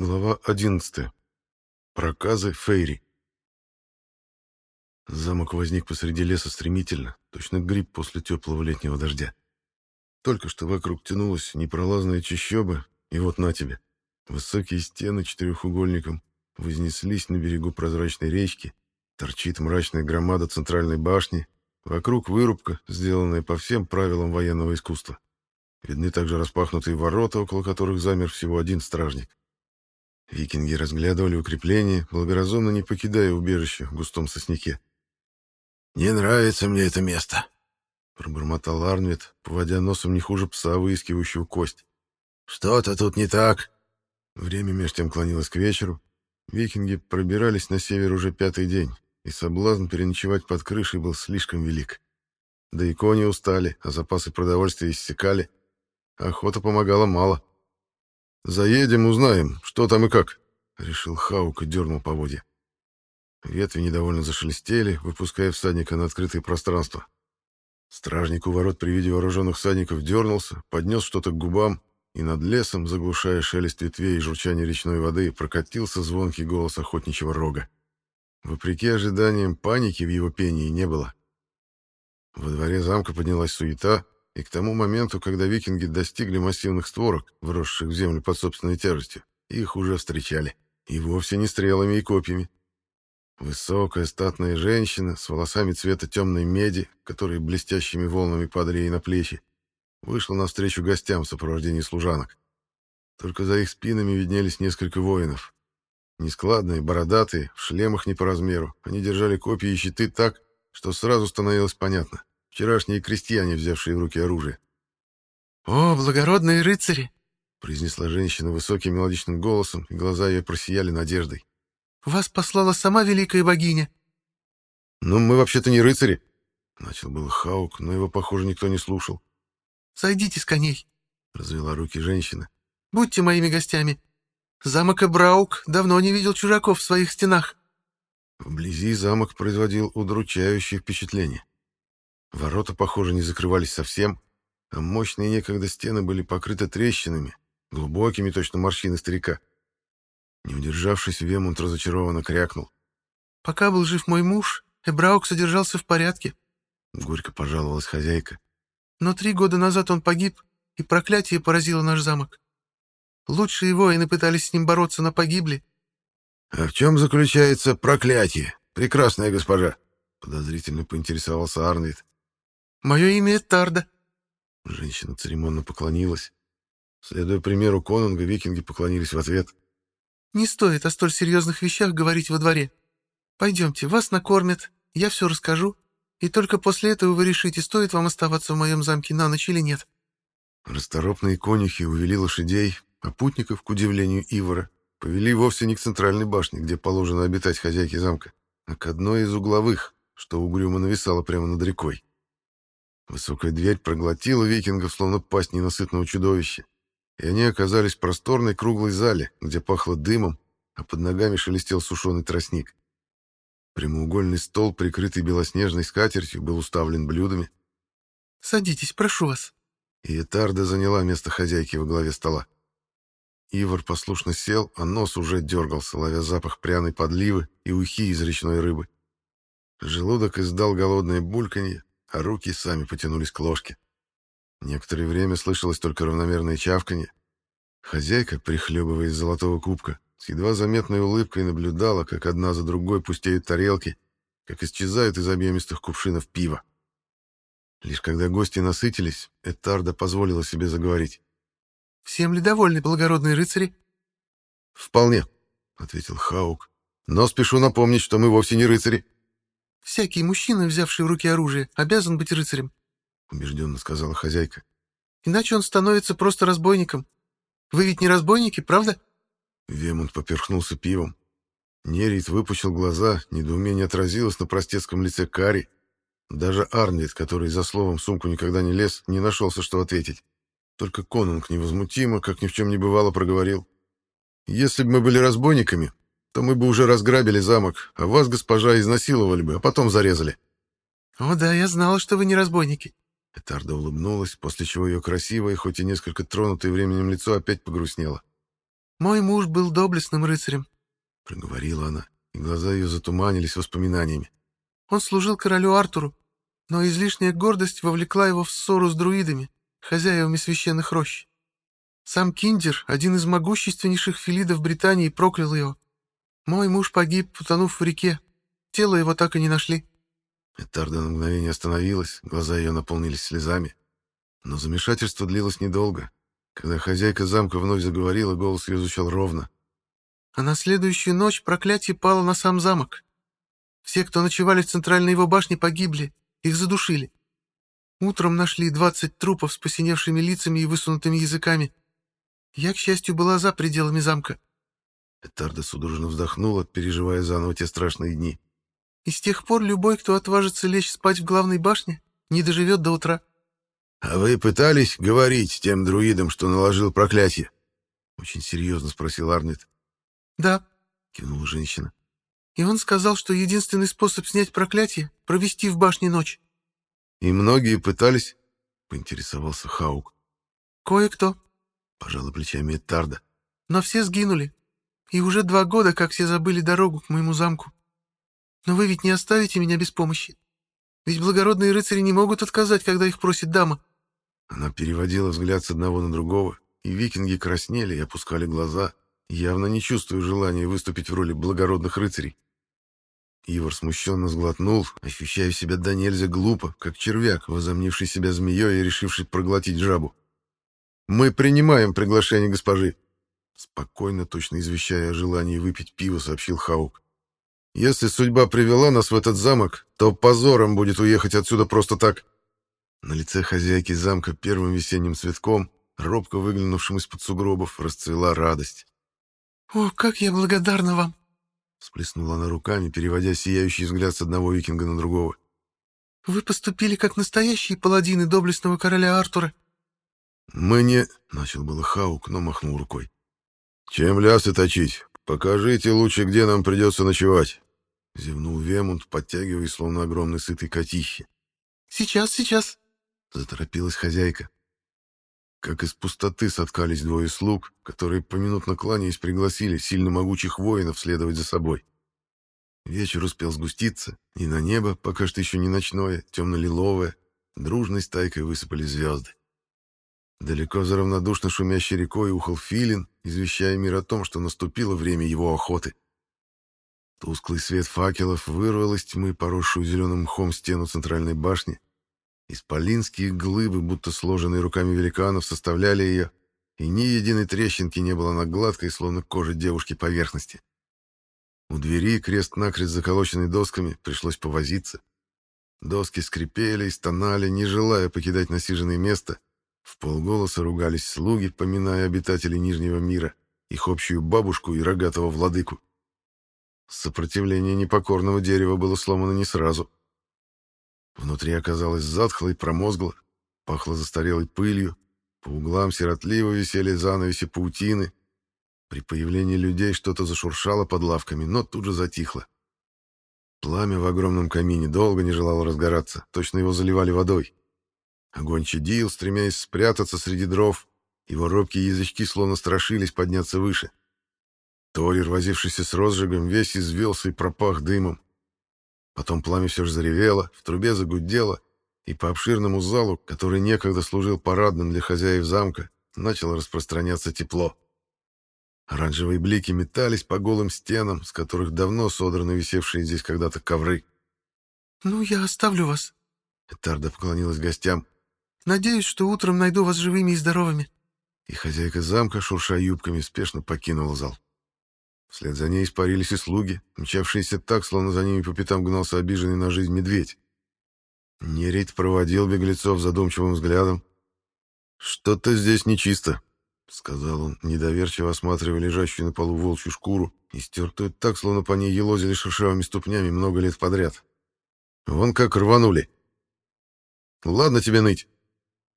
Глава 11. Проказы Фейри. Замок возник посреди леса стремительно, точно гриб после теплого летнего дождя. Только что вокруг тянулась непролазная чащоба, и вот на тебе. Высокие стены четырехугольником вознеслись на берегу прозрачной речки, торчит мрачная громада центральной башни, вокруг вырубка, сделанная по всем правилам военного искусства. Видны также распахнутые ворота, около которых замер всего один стражник. Викинги разглядывали укрепление, благоразумно не покидая убежище в густом сосняке. «Не нравится мне это место», — пробормотал Арнвид, поводя носом не хуже пса, выискивающего кость. «Что-то тут не так». Время меж тем клонилось к вечеру. Викинги пробирались на север уже пятый день, и соблазн переночевать под крышей был слишком велик. Да и кони устали, а запасы продовольствия иссякали. Охота помогала мало. «Заедем, узнаем, что там и как», — решил Хаук и дернул поводья. Ветви недовольно зашелестели, выпуская всадника на открытое пространство. Стражник у ворот при виде вооруженных всадников дернулся, поднес что-то к губам, и над лесом, заглушая шелест ветвей и журчание речной воды, прокатился звонкий голос охотничьего рога. Вопреки ожиданиям, паники в его пении не было. Во дворе замка поднялась суета, и к тому моменту, когда викинги достигли массивных створок, вросших в землю под собственной тяжестью, их уже встречали. И вовсе не стрелами и копьями. Высокая статная женщина с волосами цвета темной меди, которые блестящими волнами падали ей на плечи, вышла навстречу гостям в сопровождении служанок. Только за их спинами виднелись несколько воинов. Нескладные, бородатые, в шлемах не по размеру, они держали копья и щиты так, что сразу становилось понятно. Вчерашние крестьяне, взявшие в руки оружие. «О, благородные рыцари!» — произнесла женщина высоким мелодичным голосом, и глаза ее просияли надеждой. «Вас послала сама великая богиня». «Ну, мы вообще-то не рыцари», — начал был Хаук, но его, похоже, никто не слушал. «Сойдите с коней», — развела руки женщина. «Будьте моими гостями. Замок Эбраук давно не видел чужаков в своих стенах». Вблизи замок производил удручающее впечатление. Ворота, похоже, не закрывались совсем, а мощные некогда стены были покрыты трещинами, глубокими точно морщины старика. Не удержавшись, Вемонт разочарованно крякнул. «Пока был жив мой муж, Эбраук содержался в порядке», — горько пожаловалась хозяйка. «Но три года назад он погиб, и проклятие поразило наш замок. Лучшие воины пытались с ним бороться, но погибли». «А в чем заключается проклятие, прекрасная госпожа?» — подозрительно поинтересовался Арнвид. Мое имя Тарда. Женщина церемонно поклонилась. Следуя примеру Конунга, викинги поклонились в ответ. «Не стоит о столь серьезных вещах говорить во дворе. Пойдемте, вас накормят, я все расскажу, и только после этого вы решите, стоит вам оставаться в моем замке на ночь или нет». Расторопные конюхи увели лошадей, а путников, к удивлению Ивара, повели вовсе не к центральной башне, где положено обитать хозяйке замка, а к одной из угловых, что угрюмо нависало прямо над рекой. Высокая дверь проглотила викингов, словно пасть ненасытного чудовища, и они оказались в просторной круглой зале, где пахло дымом, а под ногами шелестел сушеный тростник. Прямоугольный стол, прикрытый белоснежной скатертью, был уставлен блюдами. «Садитесь, прошу вас». И Этарда заняла место хозяйки во главе стола. Ивар послушно сел, а нос уже дергался, ловя запах пряной подливы и ухи из речной рыбы. Желудок издал голодное бульканье, а руки сами потянулись к ложке. Некоторое время слышалось только равномерное чавканье. Хозяйка, прихлебывая из золотого кубка, с едва заметной улыбкой наблюдала, как одна за другой пустеют тарелки, как исчезают из объемистых кувшинов пива. Лишь когда гости насытились, Этарда позволила себе заговорить. «Всем ли довольны благородные рыцари?» «Вполне», — ответил Хаук. «Но спешу напомнить, что мы вовсе не рыцари». Всякий мужчина, взявший в руки оружие, обязан быть рыцарем, — убежденно сказала хозяйка. Иначе он становится просто разбойником. Вы ведь не разбойники, правда? Вемонт поперхнулся пивом. Нерит выпучил глаза, недоумение отразилось на простецком лице Кари. Даже Арнвид, который за словом сумку никогда не лез, не нашелся, что ответить. Только Конунг невозмутимо, как ни в чем не бывало, проговорил. «Если бы мы были разбойниками, то мы бы уже разграбили замок, а вас, госпожа, изнасиловали бы, а потом зарезали». «О да, я знала, что вы не разбойники». Этарда улыбнулась, после чего ее красивое, хоть и несколько тронутое временем лицо опять погрустнело. Мой муж был доблестным рыцарем, — проговорила она, и глаза ее затуманились воспоминаниями. Он служил королю Артуру, но излишняя гордость вовлекла его в ссору с друидами, хозяевами священных рощ. Сам Киндер, один из могущественнейших филидов Британии, проклял его. Мой муж погиб, утонув в реке. Тело его так и не нашли. Этарда на мгновение остановилась, глаза ее наполнились слезами. Но замешательство длилось недолго. Когда хозяйка замка вновь заговорила, голос ее звучал ровно. А на следующую ночь проклятие пало на сам замок. Все, кто ночевали в центральной его башне, погибли, их задушили. Утром нашли двадцать трупов с посиневшими лицами и высунутыми языками. Я, к счастью, была за пределами замка. Этарда судорожно вздохнула, переживая заново те страшные дни. И с тех пор любой, кто отважится лечь спать в главной башне, не доживет до утра. — А вы пытались говорить тем друидам, что наложил проклятие? — очень серьезно спросил Арнет. — Да, — кивнула женщина. И он сказал, что единственный способ снять проклятие — провести в башне ночь. — И многие пытались? — поинтересовался Хаук. — Кое-кто, — пожала плечами Тарда. — Но все сгинули. И уже два года, как все забыли дорогу к моему замку. Но вы ведь не оставите меня без помощи. Ведь благородные рыцари не могут отказать, когда их просит дама. Она переводила взгляд с одного на другого, и викинги краснели и опускали глаза, явно не чувствуя желания выступить в роли благородных рыцарей. Ивар смущенно сглотнул, ощущая себя до нельзя глупо, как червяк, возомнивший себя змеей и решивший проглотить жабу. «Мы принимаем приглашение госпожи», — спокойно, точно извещая о желании выпить пиво, сообщил Хаук. «Если судьба привела нас в этот замок, то позором будет уехать отсюда просто так». На лице хозяйки замка первым весенним цветком, робко выглянувшим из-под сугробов, расцвела радость. «О, как я благодарна вам!» Сплеснула она руками, переводя сияющий взгляд с одного викинга на другого. «Вы поступили как настоящие паладины доблестного короля Артура». «Мы не...» — начал было Хаук, но махнул рукой. «Чем лясы точить? Покажите лучше, где нам придется ночевать». Зевнул Вемунд, подтягиваясь, словно огромный сытый котище. «Сейчас, сейчас!» — заторопилась хозяйка. Как из пустоты соткались двое слуг, которые, поминутно кланяясь, пригласили сильно могучих воинов следовать за собой. Вечер успел сгуститься, и на небо, пока что еще не ночное, темно-лиловое, дружной стайкой высыпали звезды. Далеко за равнодушно шумящей рекой ухал филин, извещая мир о том, что наступило время его охоты. Тусклый свет факелов вырвал из тьмы поросшую зеленым мхом стену центральной башни, Исполинские глыбы, будто сложенные руками великанов, составляли ее, и ни единой трещинки не было на гладкой, словно коже девушки, поверхности. У двери, крест-накрест заколоченный досками, пришлось повозиться. Доски скрипели и стонали, не желая покидать насиженное место. В полголоса ругались слуги, поминая обитателей Нижнего мира, их общую бабушку и рогатого владыку. Сопротивление непокорного дерева было сломано не сразу — Внутри оказалось затхло и промозгло, пахло застарелой пылью, по углам сиротливо висели занавеси паутины. При появлении людей что-то зашуршало под лавками, но тут же затихло. Пламя в огромном камине долго не желало разгораться, точно его заливали водой. Огонь чадил, стремясь спрятаться среди дров, его робкие язычки словно страшились подняться выше. Торир, возившийся с розжигом, весь извелся и пропах дымом. Потом пламя все же заревело, в трубе загудело, и по обширному залу, который некогда служил парадным для хозяев замка, начало распространяться тепло. Оранжевые блики метались по голым стенам, с которых давно содраны висевшие здесь когда-то ковры. «Ну, я оставлю вас», — Этарда поклонилась гостям. «Надеюсь, что утром найду вас живыми и здоровыми». И хозяйка замка, шурша юбками, спешно покинула зал. Вслед за ней испарились и слуги, мчавшиеся так, словно за ними по пятам гнался обиженный на жизнь медведь. Нерит проводил беглецов задумчивым взглядом. «Что-то здесь нечисто», — сказал он, недоверчиво осматривая лежащую на полу волчью шкуру, истертую так, словно по ней елозили шершавыми ступнями много лет подряд. «Вон как рванули!» «Ладно тебе ныть!»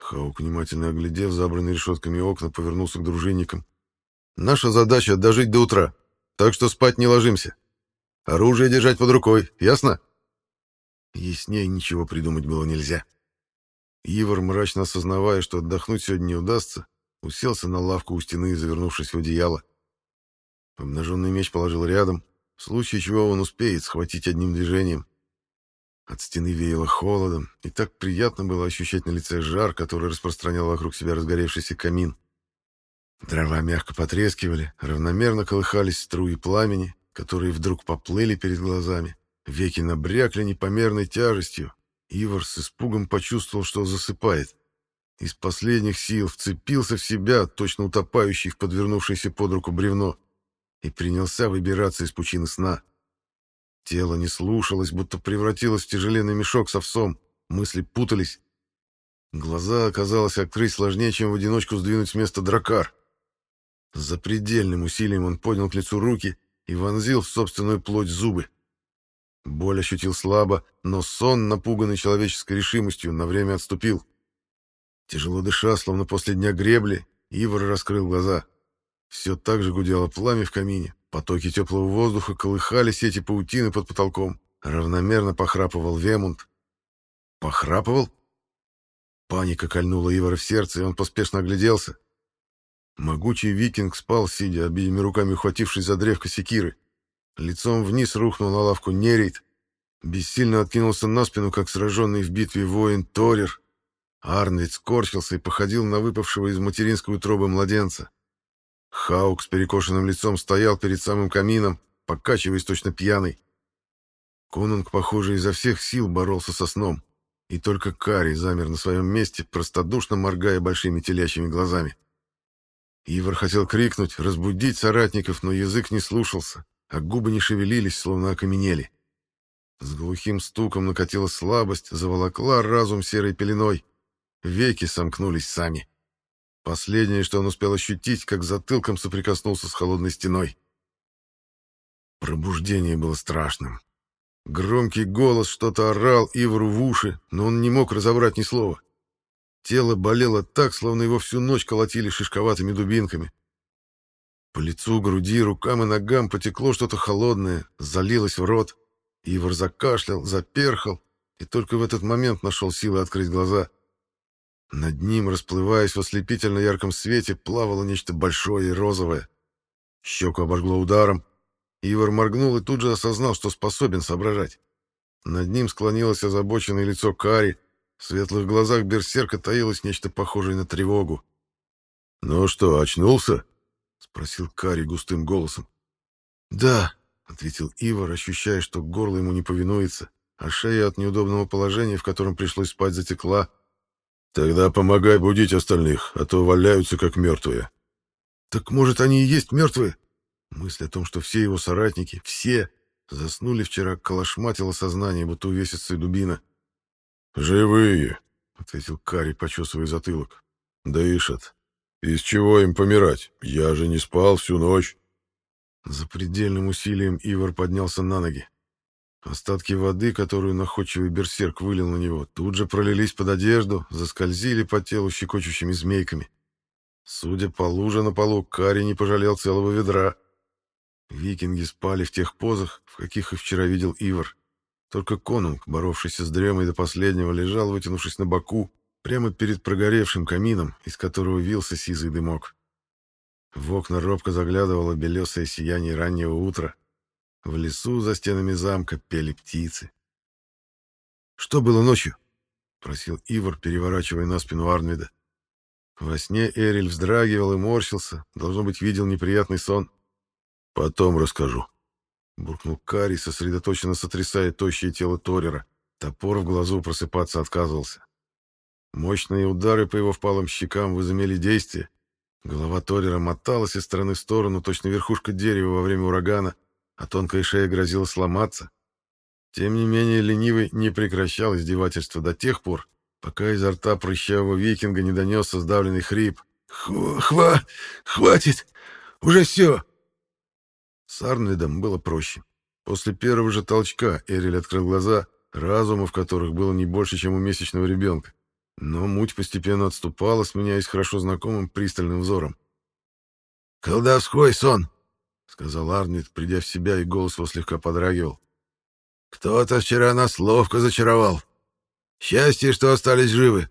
Хаук, внимательно оглядев забранные решетками окна, повернулся к дружинникам. «Наша задача — дожить до утра. Так что спать не ложимся. Оружие держать под рукой, ясно? Яснее ничего придумать было нельзя. Ивар, мрачно осознавая, что отдохнуть сегодня не удастся, уселся на лавку у стены, завернувшись в одеяло. Обнаженный меч положил рядом, в случае чего он успеет схватить одним движением. От стены веяло холодом, и так приятно было ощущать на лице жар, который распространял вокруг себя разгоревшийся камин. Дрова мягко потрескивали, равномерно колыхались струи пламени, которые вдруг поплыли перед глазами. Веки набрякли непомерной тяжестью. Ивар с испугом почувствовал, что засыпает. Из последних сил вцепился в себя, точно утопающий в подвернувшееся под руку бревно, и принялся выбираться из пучины сна. Тело не слушалось, будто превратилось в тяжеленный мешок с овсом. Мысли путались. Глаза оказалось открыть сложнее, чем в одиночку сдвинуть с места дракар. С запредельным усилием он поднял к лицу руки и вонзил в собственную плоть зубы. Боль ощутил слабо, но сон, напуганный человеческой решимостью, на время отступил. Тяжело дыша, словно после дня гребли, Ивар раскрыл глаза. Все так же гудело пламя в камине, потоки теплого воздуха колыхались эти паутины под потолком, равномерно похрапывал Вемунд. Похрапывал? Паника кольнула Ивара в сердце, и он поспешно огляделся. Могучий викинг спал, сидя, обеими руками ухватившись за древко секиры. Лицом вниз рухнул на лавку Нерейт. Бессильно откинулся на спину, как сраженный в битве воин Торер. Арнвид скорчился и походил на выпавшего из материнской утробы младенца. Хаук с перекошенным лицом стоял перед самым камином, покачиваясь точно пьяный. Конунг, похоже, изо всех сил боролся со сном, и только Кари замер на своем месте, простодушно моргая большими телячьими глазами. Ивар хотел крикнуть, разбудить соратников, но язык не слушался, а губы не шевелились, словно окаменели. С глухим стуком накатила слабость, заволокла разум серой пеленой. Веки сомкнулись сами. Последнее, что он успел ощутить, как затылком соприкоснулся с холодной стеной. Пробуждение было страшным. Громкий голос что-то орал Ивару в уши, но он не мог разобрать ни слова. Тело болело так, словно его всю ночь колотили шишковатыми дубинками. По лицу, груди, рукам и ногам потекло что-то холодное, залилось в рот. Ивар закашлял, заперхал, и только в этот момент нашел силы открыть глаза. Над ним, расплываясь в ослепительно ярком свете, плавало нечто большое и розовое. Щеку обожгло ударом. Ивар моргнул и тут же осознал, что способен соображать. Над ним склонилось озабоченное лицо Кари, в светлых глазах берсерка таилось нечто похожее на тревогу. «Ну что, очнулся?» — спросил Кари густым голосом. «Да», — ответил Ивар, ощущая, что горло ему не повинуется, а шея от неудобного положения, в котором пришлось спать, затекла. «Тогда помогай будить остальных, а то валяются как мертвые». «Так, может, они и есть мертвые?» Мысль о том, что все его соратники, все, заснули вчера, колошматила сознание, будто увесится и дубина. «Живые», — ответил Кари, почесывая затылок. «Дышат. Из чего им помирать? Я же не спал всю ночь». За предельным усилием Ивар поднялся на ноги. Остатки воды, которую находчивый берсерк вылил на него, тут же пролились под одежду, заскользили по телу щекочущими змейками. Судя по луже на полу, Кари не пожалел целого ведра. Викинги спали в тех позах, в каких и вчера видел Ивар. Только конунг, боровшийся с дремой до последнего, лежал, вытянувшись на боку, прямо перед прогоревшим камином, из которого вился сизый дымок. В окна робко заглядывало белесое сияние раннего утра. В лесу за стенами замка пели птицы. «Что было ночью?» — просил Ивар, переворачивая на спину Арнвида. Во сне Эриль вздрагивал и морщился, должно быть, видел неприятный сон. «Потом расскажу», буркнул Кари, сосредоточенно сотрясая тощее тело Торера. Топор в глазу просыпаться отказывался. Мощные удары по его впалым щекам возымели действие. Голова Торера моталась из стороны в сторону, точно верхушка дерева во время урагана, а тонкая шея грозила сломаться. Тем не менее, ленивый не прекращал издевательства до тех пор, пока изо рта прыщавого викинга не донесся сдавленный хрип. «Хва... хватит! Уже все!» С Арнвидом было проще. После первого же толчка Эриль открыл глаза, разума в которых было не больше, чем у месячного ребенка. Но муть постепенно отступала, сменяясь хорошо знакомым пристальным взором. «Колдовской сон!» — сказал Арнвид, придя в себя, и голос его слегка подрагивал. «Кто-то вчера нас ловко зачаровал. Счастье, что остались живы!»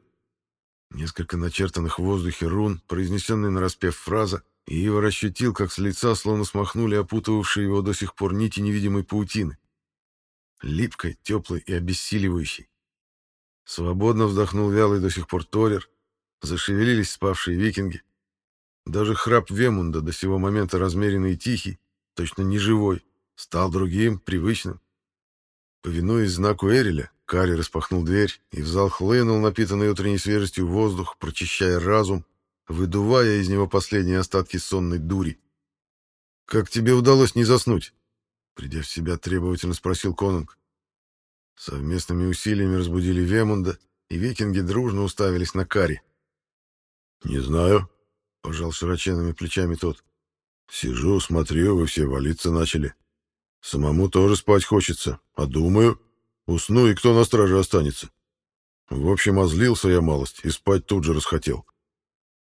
Несколько начертанных в воздухе рун, произнесенные нараспев фраза, и Ивар ощутил, как с лица словно смахнули опутывавшие его до сих пор нити невидимой паутины. Липкой, теплой и обессиливающей. Свободно вздохнул вялый до сих пор Торер, зашевелились спавшие викинги. Даже храп Вемунда, до сего момента размеренный и тихий, точно неживой, стал другим, привычным. Повинуясь знаку Эриля, Кари распахнул дверь, и в зал хлынул напитанный утренней свежестью воздух, прочищая разум, выдувая из него последние остатки сонной дури. «Как тебе удалось не заснуть?» Придя в себя, требовательно спросил Конунг. Совместными усилиями разбудили Вемунда, и викинги дружно уставились на Кари. «Не знаю», — пожал широченными плечами тот. «Сижу, смотрю, вы все валиться начали. Самому тоже спать хочется, а думаю, усну, и кто на страже останется. В общем, озлился я малость и спать тут же расхотел».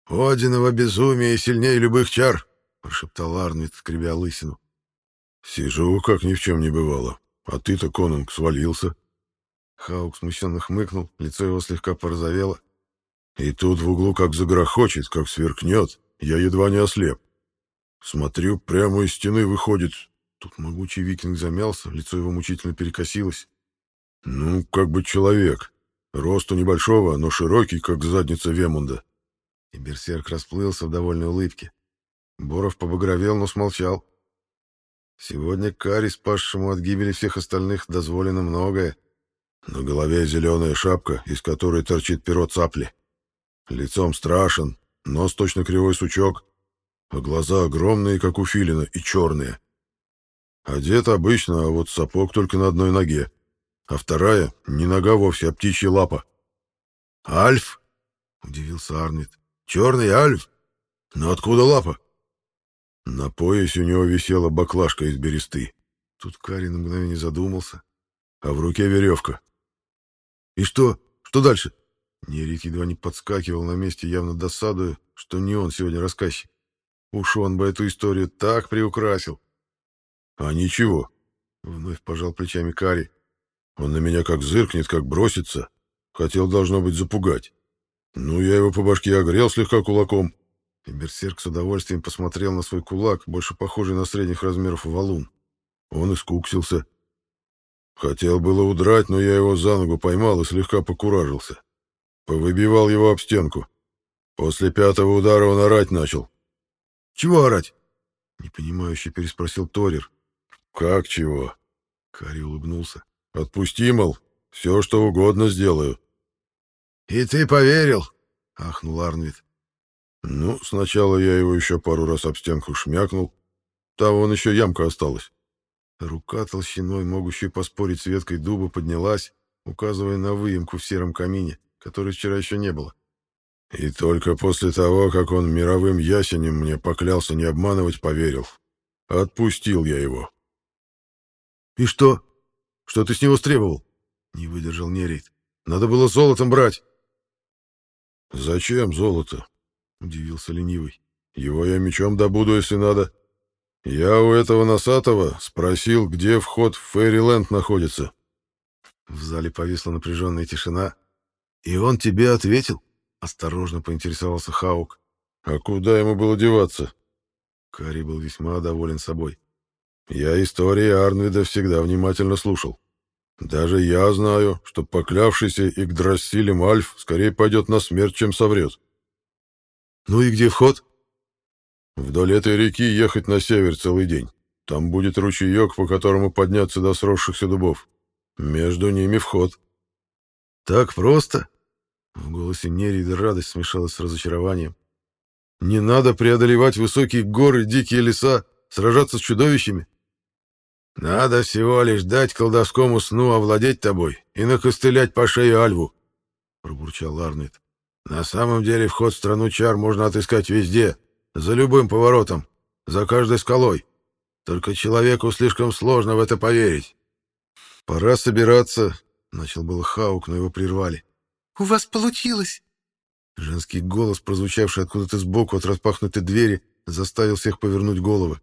«Одиново безумие сильнее любых чар», — прошептал Арнвид, скребя лысину. «Сижу, как ни в чем не бывало. А ты-то, Конунг, свалился». Хаук смущенно хмыкнул, лицо его слегка порозовело. И тут в углу как загрохочет, как сверкнет. Я едва не ослеп. Смотрю, прямо из стены выходит... Тут могучий викинг замялся, лицо его мучительно перекосилось. Ну, как бы человек. Росту небольшого, но широкий, как задница Вемунда. И берсерк расплылся в довольной улыбке. Боров побагровел, но смолчал. Сегодня Кари, спасшему от гибели всех остальных, дозволено многое. На голове зеленая шапка, из которой торчит перо цапли. Лицом страшен, нос точно кривой сучок, а глаза огромные, как у филина, и черные. Одет обычно, а вот сапог только на одной ноге, а вторая — не нога вовсе, а птичья лапа. «Альф?» — удивился Арнит. «Черный альф? Но откуда лапа?» На поясе у него висела баклажка из бересты. Тут Карин на мгновение задумался. А в руке веревка. «И что? Что дальше?» Нерит едва не подскакивал на месте, явно досадуя, что не он сегодня рассказчик. Уж он бы эту историю так приукрасил. «А ничего», — вновь пожал плечами Кари. «Он на меня как зыркнет, как бросится. Хотел, должно быть, запугать. Ну, я его по башке огрел слегка кулаком». И берсерк с удовольствием посмотрел на свой кулак, больше похожий на средних размеров валун. Он искуксился. Хотел было удрать, но я его за ногу поймал и слегка покуражился. Повыбивал его об стенку. После пятого удара он орать начал. «Чего орать?» — непонимающе переспросил Торир. «Как чего?» — Кари улыбнулся. «Отпусти, мол, все, что угодно сделаю». «И ты поверил?» — ахнул Арнвид. «Ну, сначала я его еще пару раз об стенку шмякнул. Там вон еще ямка осталась». Рука толщиной, могущая поспорить с веткой дуба, поднялась, указывая на выемку в сером камине которой вчера еще не было. И только после того, как он мировым ясенем мне поклялся не обманывать, поверил. Отпустил я его. «И что? Что ты с него стребовал?» — не выдержал Нерейт. «Надо было золотом брать». «Зачем золото?» — удивился ленивый. «Его я мечом добуду, если надо. Я у этого носатого спросил, где вход в Фэриленд находится». В зале повисла напряженная тишина, «И он тебе ответил?» — осторожно поинтересовался Хаук. «А куда ему было деваться?» Кари был весьма доволен собой. «Я истории Арнвида всегда внимательно слушал. Даже я знаю, что поклявшийся Игдрасилем Альф скорее пойдет на смерть, чем соврет». «Ну и где вход?» «Вдоль этой реки ехать на север целый день. Там будет ручеек, по которому подняться до сросшихся дубов. Между ними вход». «Так просто?» В голосе Нерида радость смешалась с разочарованием. «Не надо преодолевать высокие горы, дикие леса, сражаться с чудовищами. Надо всего лишь дать колдовскому сну овладеть тобой и накостылять по шее Альву», — пробурчал Арнет. «На самом деле вход в страну чар можно отыскать везде, за любым поворотом, за каждой скалой. Только человеку слишком сложно в это поверить. Пора собираться — начал был Хаук, но его прервали. «У вас получилось!» Женский голос, прозвучавший откуда-то сбоку от распахнутой двери, заставил всех повернуть головы.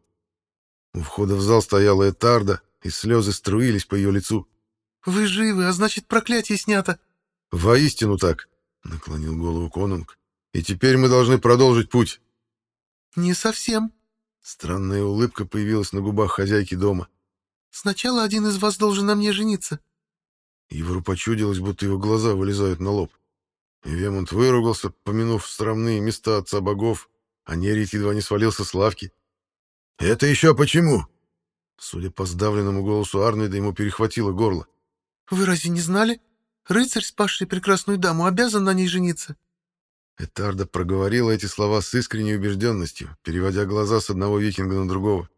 У входа в зал стояла Этарда, и слезы струились по ее лицу. «Вы живы, а значит, проклятие снято!» «Воистину так!» — наклонил голову Конунг. «И теперь мы должны продолжить путь». «Не совсем». Странная улыбка появилась на губах хозяйки дома. «Сначала один из вас должен на мне жениться». Ивору почудилось, будто его глаза вылезают на лоб. Вемонт выругался, помянув странные места отца богов, а Нерит едва не свалился с лавки. «Это еще почему?» Судя по сдавленному голосу Арнольда, ему перехватило горло. «Вы разве не знали? Рыцарь, спасший прекрасную даму, обязан на ней жениться». Этарда проговорила эти слова с искренней убежденностью, переводя глаза с одного викинга на другого.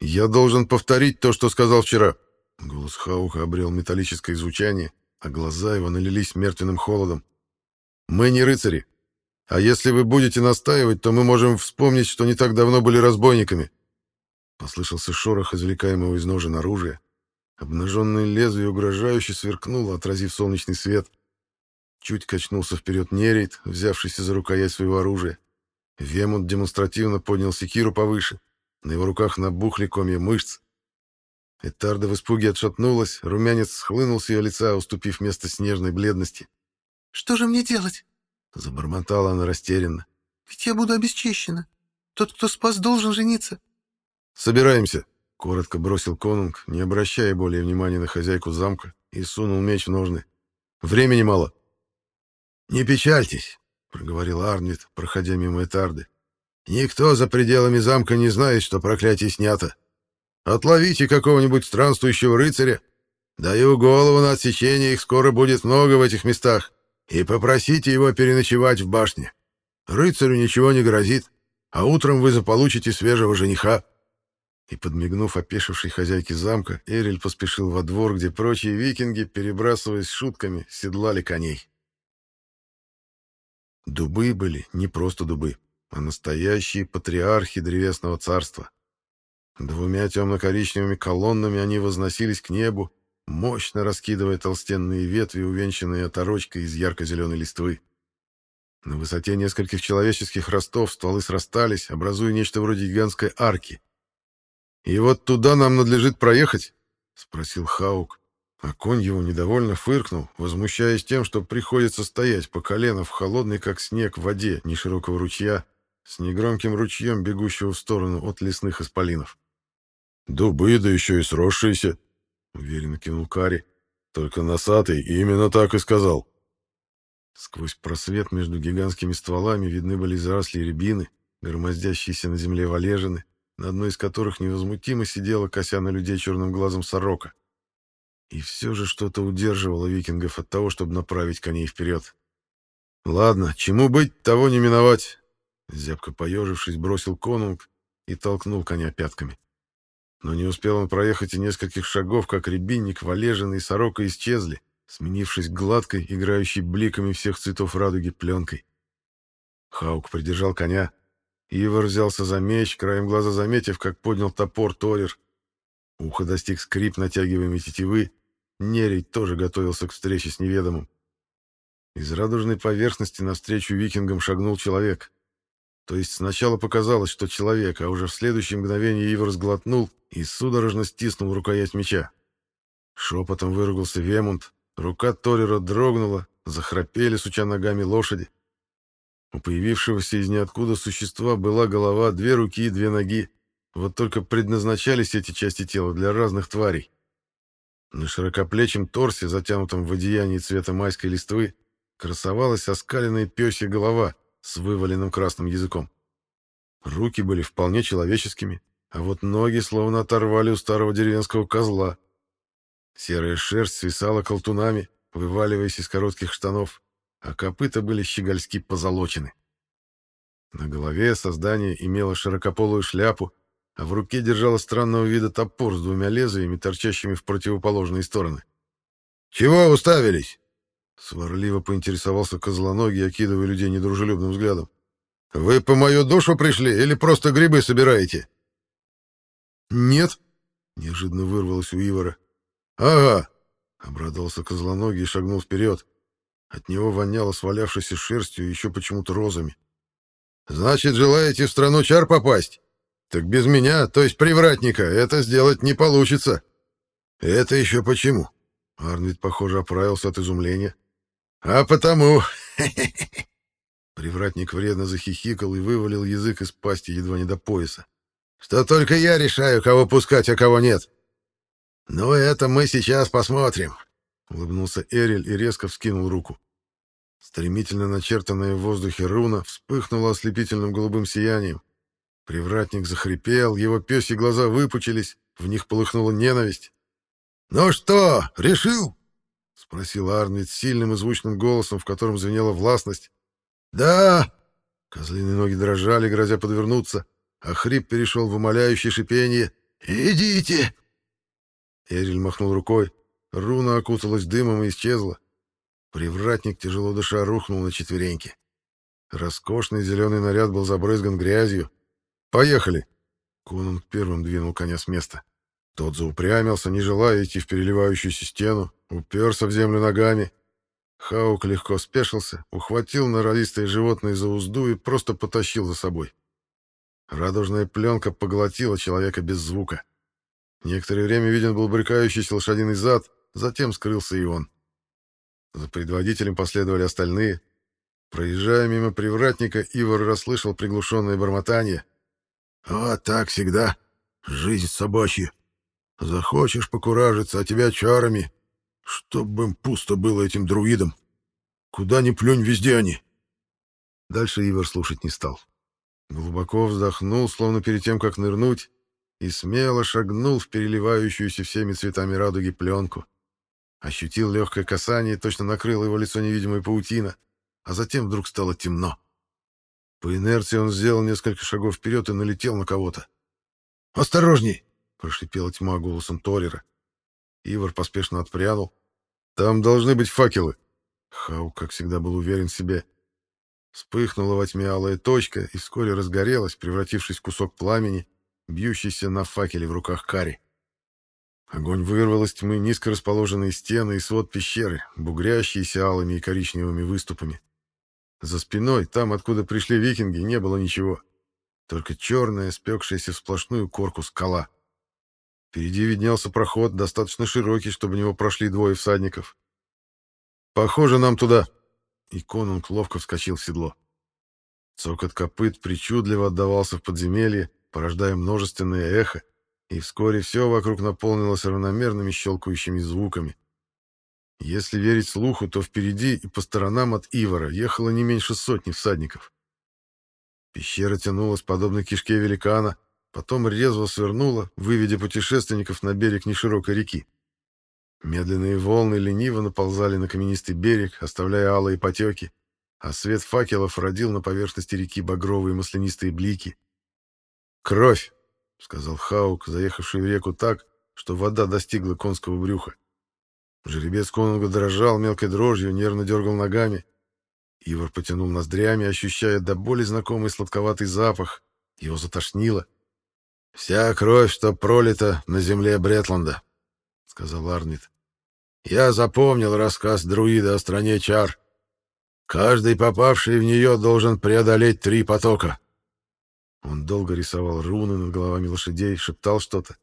«Я должен повторить то, что сказал вчера». Голос Хауха обрел металлическое звучание, а глаза его налились мертвенным холодом. «Мы не рыцари. А если вы будете настаивать, то мы можем вспомнить, что не так давно были разбойниками». Послышался шорох извлекаемого из ножен оружия. Обнаженное лезвие угрожающе сверкнуло, отразив солнечный свет. Чуть качнулся вперед Нерейт, взявшийся за рукоять своего оружия. Вемонт демонстративно поднял секиру повыше. На его руках набухли комья мышц. Этарда в испуге отшатнулась, румянец схлынул с ее лица, уступив место снежной бледности. «Что же мне делать?» — забормотала она растерянно. «Ведь я буду обесчещена. Тот, кто спас, должен жениться». «Собираемся», — коротко бросил конунг, не обращая более внимания на хозяйку замка, и сунул меч в ножны. «Времени мало». «Не печальтесь», — проговорил Арнвид, проходя мимо Этарды. «Никто за пределами замка не знает, что проклятие снято. Отловите какого-нибудь странствующего рыцаря. Даю голову на отсечение, их скоро будет много в этих местах. И попросите его переночевать в башне. Рыцарю ничего не грозит, а утром вы заполучите свежего жениха». И, подмигнув опешившей хозяйке замка, Эриль поспешил во двор, где прочие викинги, перебрасываясь шутками, седлали коней. Дубы были не просто дубы, а настоящие патриархи древесного царства. Двумя темно-коричневыми колоннами они возносились к небу, мощно раскидывая толстенные ветви, увенчанные оторочкой из ярко-зеленой листвы. На высоте нескольких человеческих ростов стволы срастались, образуя нечто вроде гигантской арки. «И вот туда нам надлежит проехать?» — спросил Хаук. А конь его недовольно фыркнул, возмущаясь тем, что приходится стоять по колено в холодной, как снег, воде неширокого ручья, с негромким ручьем, бегущего в сторону от лесных исполинов. «Дубы, да еще и сросшиеся», — уверенно кинул Кари. «Только носатый именно так и сказал». Сквозь просвет между гигантскими стволами видны были заросли рябины, громоздящиеся на земле валежины, на одной из которых невозмутимо сидела, кося на людей черным глазом сорока. И все же что-то удерживало викингов от того, чтобы направить коней вперед. «Ладно, чему быть, того не миновать!» Зябко поежившись, бросил конунг и толкнул коня пятками. Но не успел он проехать и нескольких шагов, как рябинник, валежина и сорока исчезли, сменившись гладкой, играющей бликами всех цветов радуги пленкой. Хаук придержал коня. Ивар взялся за меч, краем глаза заметив, как поднял топор Торир. Ухо достиг скрип натягиваемой тетивы. Нерей тоже готовился к встрече с неведомым. Из радужной поверхности навстречу викингам шагнул человек. То есть сначала показалось, что человек, а уже в следующее мгновение Ивар сглотнул и судорожно стиснул рукоять меча. Шепотом выругался Вемунд, рука Торера дрогнула, захрапели, суча ногами лошади. У появившегося из ниоткуда существа была голова, две руки и две ноги. Вот только предназначались эти части тела для разных тварей. На широкоплечем торсе, затянутом в одеянии цвета майской листвы, красовалась оскаленная пёсья голова с вываленным красным языком. Руки были вполне человеческими, а вот ноги словно оторвали у старого деревенского козла. Серая шерсть свисала колтунами, вываливаясь из коротких штанов, а копыта были щегольски позолочены. На голове создание имело широкополую шляпу, а в руке держала странного вида топор с двумя лезвиями, торчащими в противоположные стороны. «Чего уставились?» Сварливо поинтересовался козлоногий, окидывая людей недружелюбным взглядом. «Вы по мою душу пришли или просто грибы собираете?» «Нет», — неожиданно вырвалось у Ивара. «Ага», — обрадовался козлоногий и шагнул вперед. От него воняло свалявшейся шерстью и еще почему-то розами. «Значит, желаете в страну чар попасть?» Так без меня, то есть привратника, это сделать не получится. Это еще почему? Арнвид, похоже, оправился от изумления. А потому, Привратник вредно захихикал и вывалил язык из пасти едва не до пояса. «Что только я решаю, кого пускать, а кого нет!» «Ну, это мы сейчас посмотрим!» — улыбнулся Эриль и резко вскинул руку. Стремительно начертанная в воздухе руна вспыхнула ослепительным голубым сиянием. Привратник захрипел, его пёсьи глаза выпучились, в них полыхнула ненависть. «Ну что, решил?» — спросил Арнвид сильным и звучным голосом, в котором звенела властность. «Да!» Козлиные ноги дрожали, грозя подвернуться, а хрип перешел в умоляющее шипение. «Идите!» Эриль махнул рукой. Руна окуталась дымом и исчезла. Привратник, тяжело дыша, рухнул на четвереньки. Роскошный зеленый наряд был забрызган грязью. «Поехали!» Конунг первым двинул коня с места. Тот заупрямился, не желая идти в переливающуюся стену, уперся в землю ногами. Хаук легко спешился, ухватил норовистое животное за узду и просто потащил за собой. Радужная пленка поглотила человека без звука. Некоторое время виден был брыкающийся лошадиный зад, затем скрылся и он. За предводителем последовали остальные. Проезжая мимо привратника, Ивар расслышал приглушенное бормотание. «Вот так всегда. Жизнь собачья. Захочешь покуражиться, а тебя чарами. Чтоб им пусто было этим друидам. Куда ни плюнь, везде они». Дальше Ивар слушать не стал. Глубоко вздохнул, словно перед тем, как нырнуть, и смело шагнул в переливающуюся всеми цветами радуги пленку. Ощутил легкое касание, точно накрыло его лицо невидимой паутина, а затем вдруг стало темно. По инерции он сделал несколько шагов вперед и налетел на кого-то. «Осторожней!» — прошипела тьма голосом Торера. Ивар поспешно отпрянул. «Там должны быть факелы!» Хау, как всегда, был уверен в себе. Вспыхнула во тьме алая точка и вскоре разгорелась, превратившись в кусок пламени, бьющийся на факеле в руках Кари. Огонь вырвал из тьмы низко расположенные стены и свод пещеры, бугрящиеся алыми и коричневыми выступами. За спиной, там, откуда пришли викинги, не было ничего. Только черная, спекшаяся в сплошную корку скала. Впереди виднелся проход, достаточно широкий, чтобы в него прошли двое всадников. «Похоже, нам туда!» И конунг ловко вскочил в седло. Цокот копыт причудливо отдавался в подземелье, порождая множественное эхо, и вскоре все вокруг наполнилось равномерными щелкающими звуками. Если верить слуху, то впереди и по сторонам от Ивара ехало не меньше сотни всадников. Пещера тянулась подобно кишке великана, потом резво свернула, выведя путешественников на берег неширокой реки. Медленные волны лениво наползали на каменистый берег, оставляя алые потеки, а свет факелов родил на поверхности реки багровые маслянистые блики. «Кровь!» — сказал Хаук, заехавший в реку так, что вода достигла конского брюха. Жеребец конунга дрожал мелкой дрожью, нервно дергал ногами. Ивар потянул ноздрями, ощущая до боли знакомый сладковатый запах. Его затошнило. «Вся кровь, что пролита на земле Бретланда», — сказал Арнит. «Я запомнил рассказ друида о стране чар. Каждый, попавший в нее, должен преодолеть три потока. Он долго рисовал руны над головами лошадей, шептал что-то.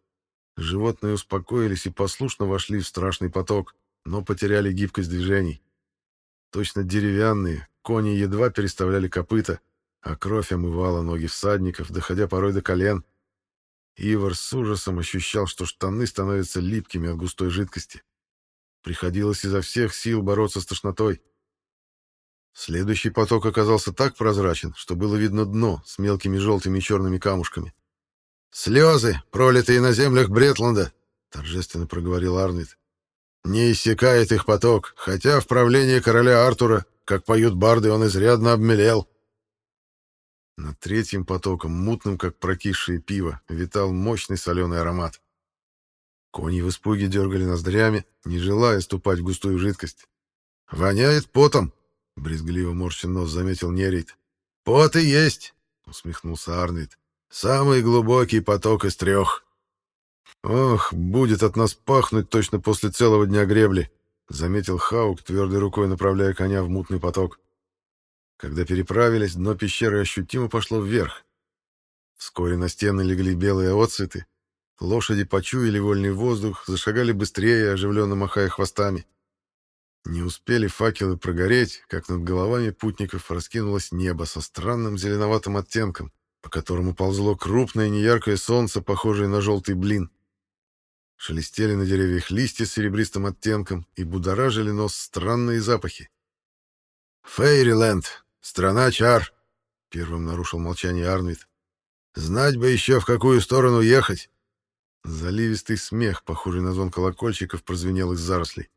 Животные успокоились и послушно вошли в страшный поток, но потеряли гибкость движений. Точно деревянные, кони едва переставляли копыта, а кровь омывала ноги всадников, доходя порой до колен. Ивар с ужасом ощущал, что штаны становятся липкими от густой жидкости. Приходилось изо всех сил бороться с тошнотой. Следующий поток оказался так прозрачен, что было видно дно с мелкими желтыми и черными камушками. «Слезы, пролитые на землях Бретланда», — торжественно проговорил Арнит. «Не иссякает их поток, хотя в правлении короля Артура, как поют барды, он изрядно обмелел». Над третьим потоком, мутным, как прокисшее пиво, витал мощный соленый аромат. Кони в испуге дергали ноздрями, не желая ступать в густую жидкость. «Воняет потом», — брезгливо морща нос заметил Нерит. «Пот и есть!» — усмехнулся Арнит. «Самый глубокий поток из трех». «Ох, будет от нас пахнуть точно после целого дня гребли», — заметил Хаук, твердой рукой направляя коня в мутный поток. Когда переправились, дно пещеры ощутимо пошло вверх. Вскоре на стены легли белые отцветы. Лошади почуяли вольный воздух, зашагали быстрее, оживленно махая хвостами. Не успели факелы прогореть, как над головами путников раскинулось небо со странным зеленоватым оттенком, по которому ползло крупное неяркое солнце, похожее на желтый блин. Шелестели на деревьях листья с серебристым оттенком и будоражили нос странные запахи. «Фейриленд! Страна чар!» — первым нарушил молчание Арнвид. «Знать бы еще, в какую сторону ехать!» Заливистый смех, похожий на звон колокольчиков, прозвенел из зарослей.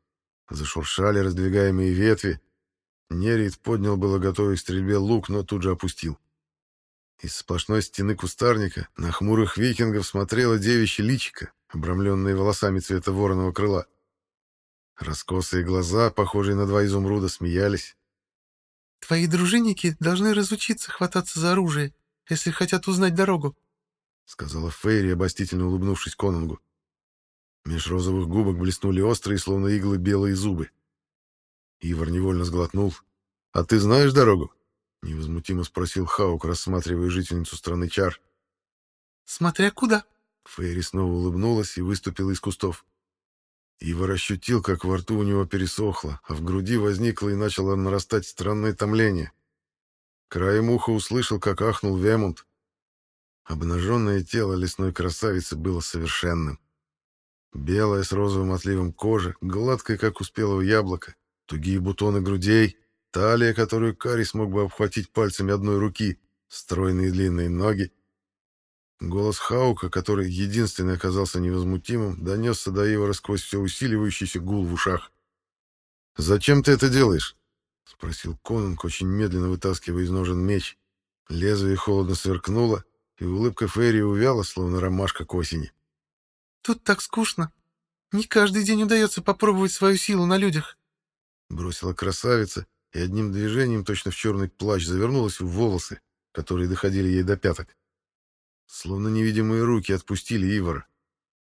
Зашуршали раздвигаемые ветви. Нерит поднял было готовый к стрельбе лук, но тут же опустил. Из сплошной стены кустарника на хмурых викингов смотрела девичья личика, обрамленные волосами цвета вороного крыла. Раскосые глаза, похожие на два изумруда, смеялись. «Твои дружинники должны разучиться хвататься за оружие, если хотят узнать дорогу», — сказала Фейри, обостительно улыбнувшись Конунгу. Меж розовых губок блеснули острые, словно иглы, белые зубы. Ивар невольно сглотнул. «А ты знаешь дорогу?» — невозмутимо спросил Хаук, рассматривая жительницу страны Чар. «Смотря куда». Фейри снова улыбнулась и выступила из кустов. Ивар ощутил, как во рту у него пересохло, а в груди возникло и начало нарастать странное томление. Краем уха услышал, как ахнул Вемунд. Обнаженное тело лесной красавицы было совершенным. Белая с розовым отливом кожа, гладкая, как у спелого яблока, тугие бутоны грудей, талия, которую Кари смог бы обхватить пальцами одной руки, стройные длинные ноги. Голос Хаука, который единственный оказался невозмутимым, донесся до Ивара сквозь все усиливающийся гул в ушах. «Зачем ты это делаешь?» — спросил Конунг, очень медленно вытаскивая из ножен меч. Лезвие холодно сверкнуло, и улыбка Ферри увяла, словно ромашка к осени. Тут так скучно. Не каждый день удается попробовать свою силу на людях. Бросила красавица и одним движением точно в черный плащ завернулась в волосы, которые доходили ей до пяток. Словно невидимые руки отпустили Ивара.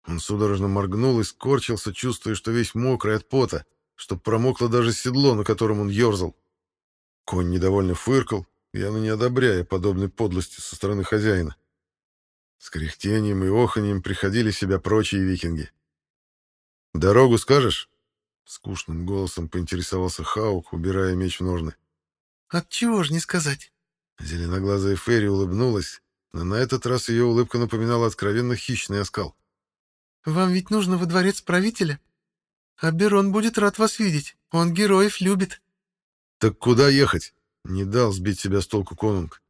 Он судорожно моргнул и скорчился, чувствуя, что весь мокрый от пота, что промокло даже седло, на котором он ерзал. Конь недовольно фыркал, явно не одобряя подобной подлости со стороны хозяина. С кряхтением и оханьем приходили себя прочие викинги. «Дорогу скажешь?» — скучным голосом поинтересовался Хаук, убирая меч в ножны. «Отчего ж не сказать?» Зеленоглазая Ферри улыбнулась, но на этот раз ее улыбка напоминала откровенно хищный оскал. «Вам ведь нужно во дворец правителя? А Берон будет рад вас видеть, он героев любит». «Так куда ехать?» — не дал сбить себя с толку конунг.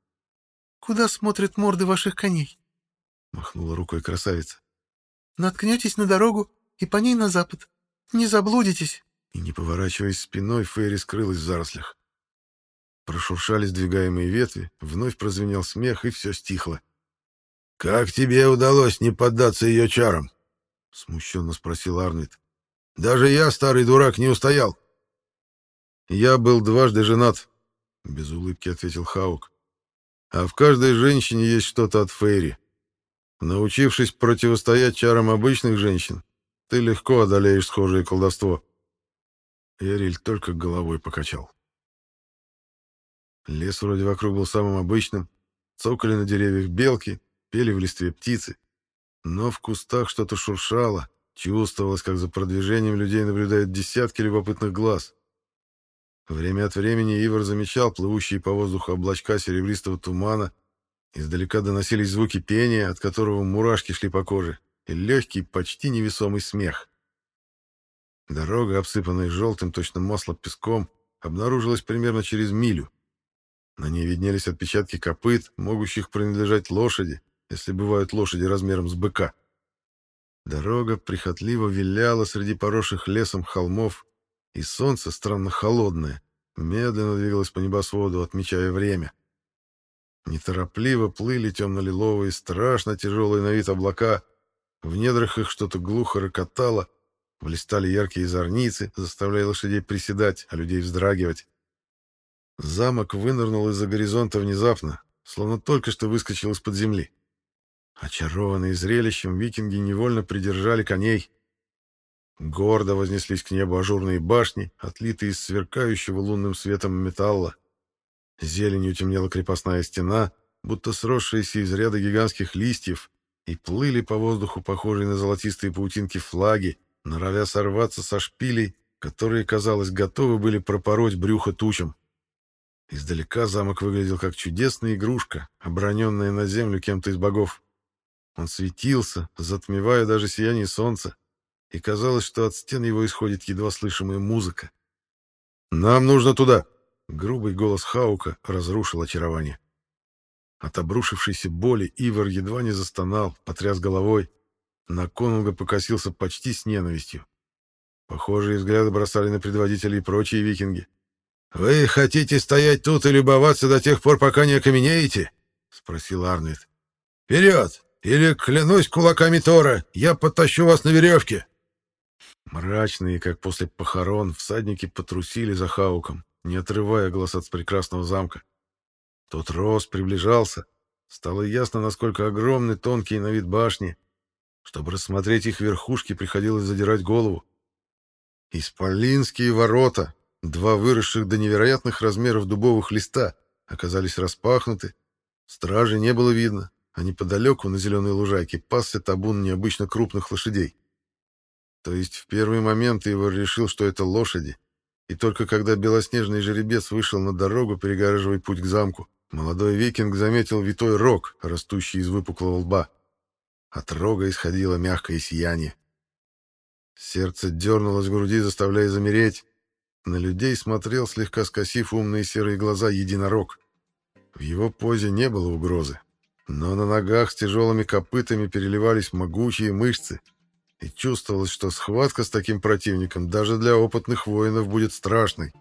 «Куда смотрят морды ваших коней?» махнула рукой красавица. Наткнетесь на дорогу и по ней на запад. Не заблудитесь. И, не поворачиваясь спиной, Фейри скрылась в зарослях. Прошуршали сдвигаемые ветви, вновь прозвенел смех, и все стихло. — Как тебе удалось не поддаться ее чарам? — смущенно спросил Арнвид. — Даже я, старый дурак, не устоял. — Я был дважды женат, — без улыбки ответил Хаук. — А в каждой женщине есть что-то от Фейри. Научившись противостоять чарам обычных женщин, ты легко одолеешь схожее колдовство. Эриль только головой покачал. Лес вроде вокруг был самым обычным. Цокали на деревьях белки, пели в листве птицы. Но в кустах что-то шуршало. Чувствовалось, как за продвижением людей наблюдают десятки любопытных глаз. Время от времени Ивар замечал плывущие по воздуху облачка серебристого тумана, Издалека доносились звуки пения, от которого мурашки шли по коже, и легкий, почти невесомый смех. Дорога, обсыпанная желтым, точно масло песком, обнаружилась примерно через милю. На ней виднелись отпечатки копыт, могущих принадлежать лошади, если бывают лошади размером с быка. Дорога прихотливо виляла среди поросших лесом холмов, и солнце, странно холодное, медленно двигалось по небосводу, отмечая время. Неторопливо плыли темно-лиловые, страшно тяжелые на вид облака. В недрах их что-то глухо рокотало. Блистали яркие зорницы, заставляя лошадей приседать, а людей вздрагивать. Замок вынырнул из-за горизонта внезапно, словно только что выскочил из-под земли. Очарованные зрелищем, викинги невольно придержали коней. Гордо вознеслись к небу ажурные башни, отлитые из сверкающего лунным светом металла. Зеленью темнела крепостная стена, будто сросшаяся из ряда гигантских листьев, и плыли по воздуху похожие на золотистые паутинки флаги, норовя сорваться со шпилей которые, казалось, готовы были пропороть брюхо тучам. Издалека замок выглядел как чудесная игрушка, оброненная на землю кем-то из богов. Он светился, затмевая даже сияние солнца, и казалось, что от стен его исходит едва слышимая музыка. «Нам нужно туда!» — грубый голос Хаука разрушил очарование. От обрушившейся боли Ивар едва не застонал, потряс головой. На конунга покосился почти с ненавистью. Похожие взгляды бросали на предводителей прочие викинги. «Вы хотите стоять тут и любоваться до тех пор, пока не окаменеете?» — спросил Арнет. «Вперед! Или, клянусь кулаками Тора, я потащу вас на веревке!» Мрачные, как после похорон, всадники потрусили за Хауком, не отрывая глаз от прекрасного замка. Тот рос, приближался. Стало ясно, насколько огромны тонкие на вид башни. Чтобы рассмотреть их верхушки, приходилось задирать голову. Исполинские ворота, два выросших до невероятных размеров дубовых листа, оказались распахнуты. Стражи не было видно, а неподалеку на зеленой лужайке пасся табун необычно крупных лошадей. То есть в первый момент Ивар решил, что это лошади, и только когда белоснежный жеребец вышел на дорогу, перегораживая путь к замку, молодой викинг заметил витой рог, растущий из выпуклого лба. От рога исходило мягкое сияние. Сердце дернулось в груди, заставляя замереть. На людей смотрел, слегка скосив умные серые глаза, единорог. В его позе не было угрозы, но на ногах с тяжелыми копытами переливались могучие мышцы — и чувствовалось, что схватка с таким противником даже для опытных воинов будет страшной.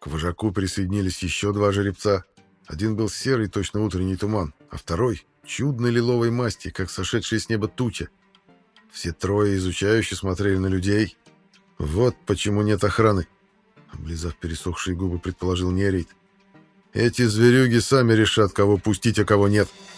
К вожаку присоединились еще два жеребца. Один был серый, точно утренний туман, а второй — чудной лиловой масти, как сошедшая с неба туча. Все трое изучающе смотрели на людей. Вот почему нет охраны. Облизав пересохшие губы, предположил Нерейт. Эти зверюги сами решат, кого пустить, а кого нет. —